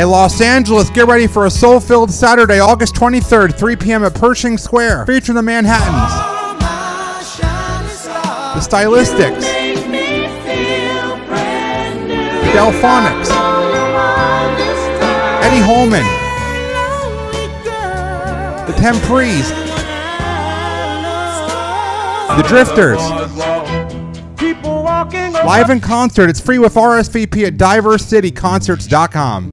Hey, Los Angeles, get ready for a soul filled Saturday, August 23rd, 3 p.m. at Pershing Square, featuring the Manhattans, the Stylistics, the Delfonics, Eddie Holman, the Temprees, the Drifters. Live in concert. It's free with RSVP at diversecityconcerts.com.